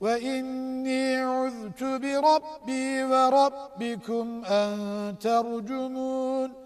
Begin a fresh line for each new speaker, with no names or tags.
وإني عذت بربي وربكم أن ترجمون.